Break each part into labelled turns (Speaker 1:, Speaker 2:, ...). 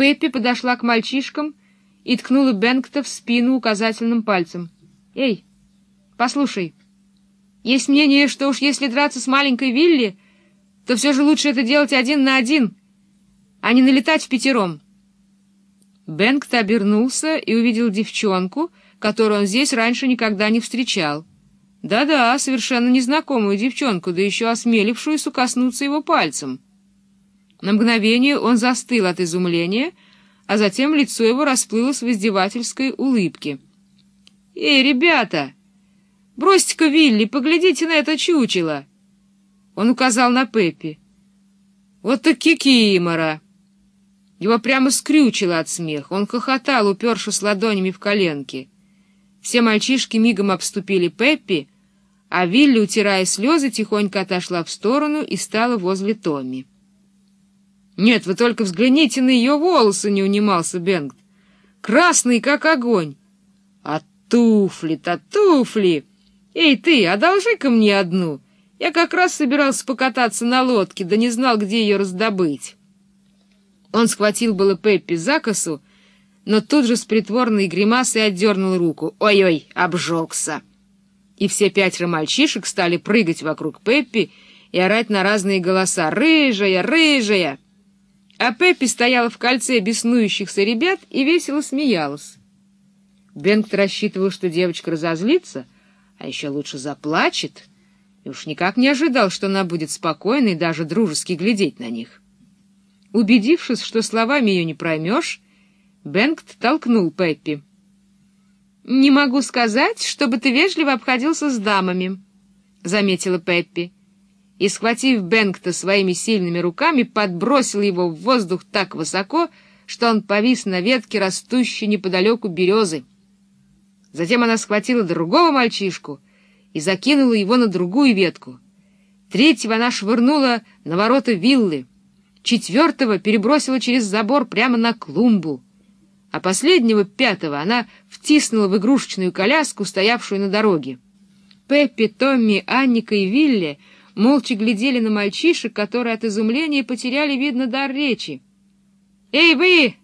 Speaker 1: Пеппи подошла к мальчишкам и ткнула Бенгта в спину указательным пальцем. «Эй, послушай, есть мнение, что уж если драться с маленькой Вилли, то все же лучше это делать один на один, а не налетать в пятером». Бенгт обернулся и увидел девчонку, которую он здесь раньше никогда не встречал. Да-да, совершенно незнакомую девчонку, да еще осмелившуюся коснуться его пальцем. На мгновение он застыл от изумления, а затем лицо его расплылось в издевательской улыбке. «Эй, ребята! Бросьте-ка Вилли, поглядите на это чучело!» Он указал на Пеппи. «Вот так кикимора!» Его прямо скрючило от смеха. Он хохотал, упершись ладонями в коленки. Все мальчишки мигом обступили Пеппи, а Вилли, утирая слезы, тихонько отошла в сторону и стала возле Томми. «Нет, вы только взгляните на ее волосы!» — не унимался Бенгт. «Красный, как огонь!» «А туфли-то туфли! Эй, ты, одолжи-ка мне одну! Я как раз собирался покататься на лодке, да не знал, где ее раздобыть!» Он схватил было Пеппи за косу, но тут же с притворной гримасой отдернул руку. «Ой-ой, обжегся!» И все пятеро мальчишек стали прыгать вокруг Пеппи и орать на разные голоса «Рыжая! Рыжая!» А Пеппи стояла в кольце беснующихся ребят и весело смеялась. Бенгт рассчитывал, что девочка разозлится, а еще лучше заплачет, и уж никак не ожидал, что она будет спокойно и даже дружески глядеть на них. Убедившись, что словами ее не проймешь, Бенгт толкнул Пеппи. «Не могу сказать, чтобы ты вежливо обходился с дамами», — заметила Пеппи и, схватив Бенгта своими сильными руками, подбросил его в воздух так высоко, что он повис на ветке, растущей неподалеку березы. Затем она схватила другого мальчишку и закинула его на другую ветку. Третьего она швырнула на ворота виллы, четвертого перебросила через забор прямо на клумбу, а последнего, пятого, она втиснула в игрушечную коляску, стоявшую на дороге. Пеппи, Томми, Анника и Вилли — молча глядели на мальчишек, которые от изумления потеряли, видно, дар речи. «Эй, вы,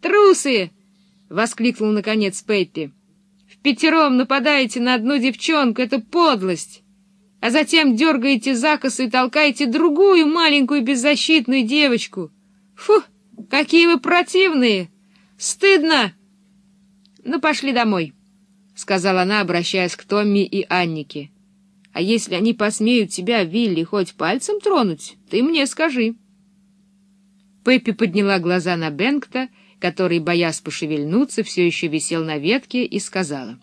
Speaker 1: трусы!» — воскликнул, наконец, Пеппи. «В пятером нападаете на одну девчонку, это подлость, а затем дергаете за косу и толкаете другую маленькую беззащитную девочку. Фу, какие вы противные! Стыдно!» «Ну, пошли домой», — сказала она, обращаясь к Томми и Аннике. А если они посмеют тебя, Вилли, хоть пальцем тронуть, ты мне скажи. Пеппи подняла глаза на Бенгта, который, боясь пошевельнуться, все еще висел на ветке, и сказала.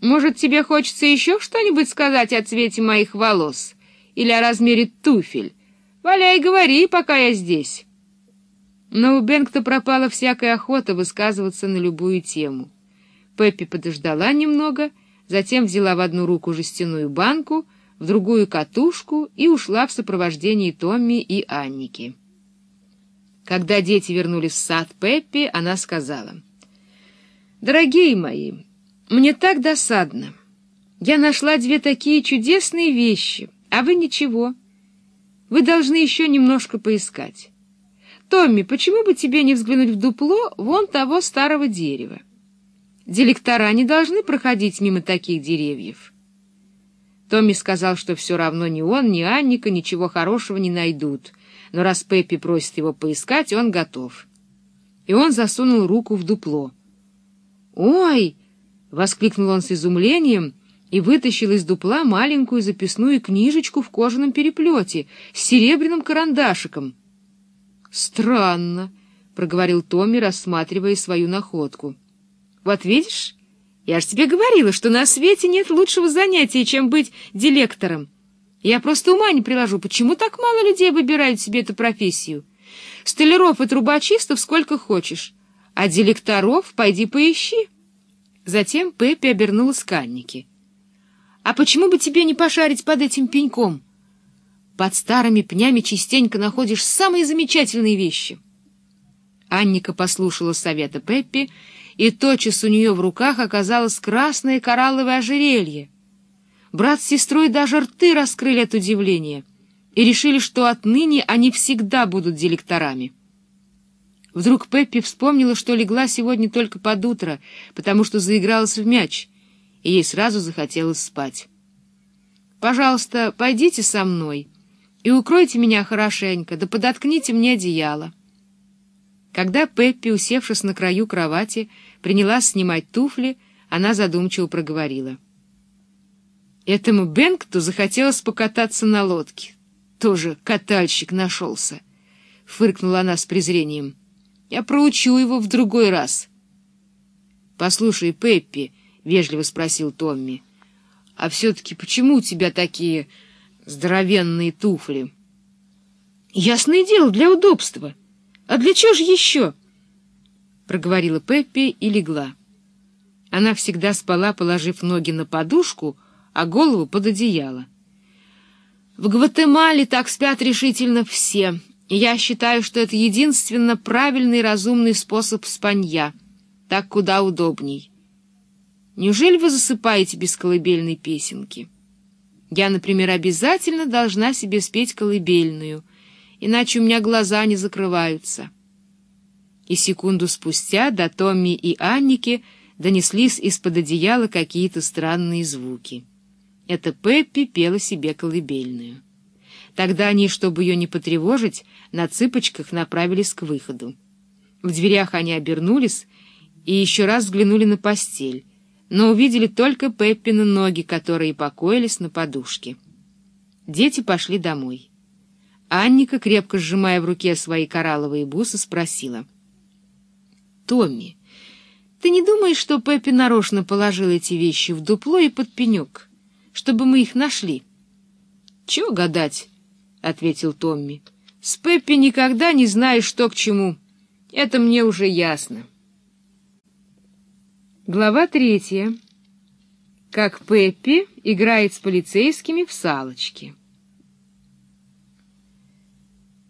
Speaker 1: «Может, тебе хочется еще что-нибудь сказать о цвете моих волос или о размере туфель? Валяй, говори, пока я здесь». Но у Бенгта пропала всякая охота высказываться на любую тему. Пеппи подождала немного — затем взяла в одну руку жестяную банку, в другую катушку и ушла в сопровождении Томми и Анники. Когда дети вернулись в сад Пеппи, она сказала, «Дорогие мои, мне так досадно. Я нашла две такие чудесные вещи, а вы ничего. Вы должны еще немножко поискать. Томми, почему бы тебе не взглянуть в дупло вон того старого дерева? Дилектора не должны проходить мимо таких деревьев. Томми сказал, что все равно ни он, ни Анника ничего хорошего не найдут, но раз Пеппи просит его поискать, он готов. И он засунул руку в дупло. «Ой!» — воскликнул он с изумлением и вытащил из дупла маленькую записную книжечку в кожаном переплете с серебряным карандашиком. «Странно», — проговорил Томми, рассматривая свою находку. Вот видишь, я же тебе говорила, что на свете нет лучшего занятия, чем быть дилектором. Я просто ума не приложу, почему так мало людей выбирают себе эту профессию? Столяров и трубочистов сколько хочешь, а дилекторов пойди поищи. Затем Пеппи обернулась к Аннике. «А почему бы тебе не пошарить под этим пеньком? Под старыми пнями частенько находишь самые замечательные вещи». Анника послушала совета Пеппи и тотчас у нее в руках оказалось красное коралловое ожерелье. Брат с сестрой даже рты раскрыли от удивления и решили, что отныне они всегда будут директорами. Вдруг Пеппи вспомнила, что легла сегодня только под утро, потому что заигралась в мяч, и ей сразу захотелось спать. «Пожалуйста, пойдите со мной и укройте меня хорошенько, да подоткните мне одеяло». Когда Пеппи, усевшись на краю кровати, принялась снимать туфли, она задумчиво проговорила. Этому Бенкту захотелось покататься на лодке. Тоже катальщик нашелся. Фыркнула она с презрением. Я проучу его в другой раз. — Послушай, Пеппи, — вежливо спросил Томми, — а все-таки почему у тебя такие здоровенные туфли? — Ясное дело, для удобства. А для чего же еще? — проговорила Пеппи и легла. Она всегда спала, положив ноги на подушку, а голову под одеяло. В Гватемале так спят решительно все — я считаю, что это единственно правильный разумный способ спанья. Так куда удобней. Неужели вы засыпаете без колыбельной песенки? Я, например, обязательно должна себе спеть колыбельную, иначе у меня глаза не закрываются. И секунду спустя до Томми и Анники донеслись из-под одеяла какие-то странные звуки. Это Пеппи пела себе колыбельную. Тогда они, чтобы ее не потревожить, на цыпочках направились к выходу. В дверях они обернулись и еще раз взглянули на постель, но увидели только Пеппины ноги, которые покоились на подушке. Дети пошли домой. Анника, крепко сжимая в руке свои коралловые бусы, спросила. — Томми, ты не думаешь, что Пеппи нарочно положил эти вещи в дупло и под пенек, чтобы мы их нашли? — Чего гадать? — ответил Томми. — С Пеппи никогда не знаешь, что к чему. Это мне уже ясно. Глава третья. Как Пеппи играет с полицейскими в салочки.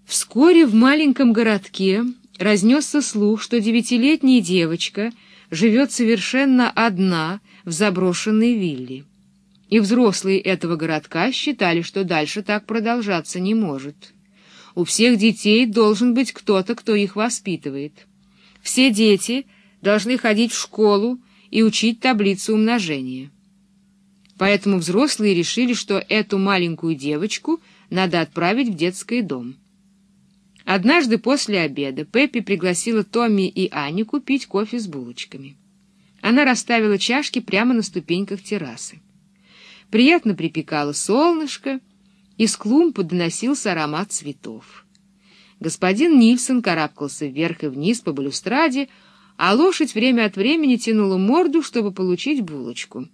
Speaker 1: Вскоре в маленьком городке разнесся слух, что девятилетняя девочка живет совершенно одна в заброшенной вилле и взрослые этого городка считали, что дальше так продолжаться не может. У всех детей должен быть кто-то, кто их воспитывает. Все дети должны ходить в школу и учить таблицу умножения. Поэтому взрослые решили, что эту маленькую девочку надо отправить в детский дом. Однажды после обеда Пеппи пригласила Томми и Аню купить кофе с булочками. Она расставила чашки прямо на ступеньках террасы. Приятно припекало солнышко, из клумбы доносился аромат цветов. Господин Нильсон карабкался вверх и вниз по балюстраде, а лошадь время от времени тянула морду, чтобы получить булочку.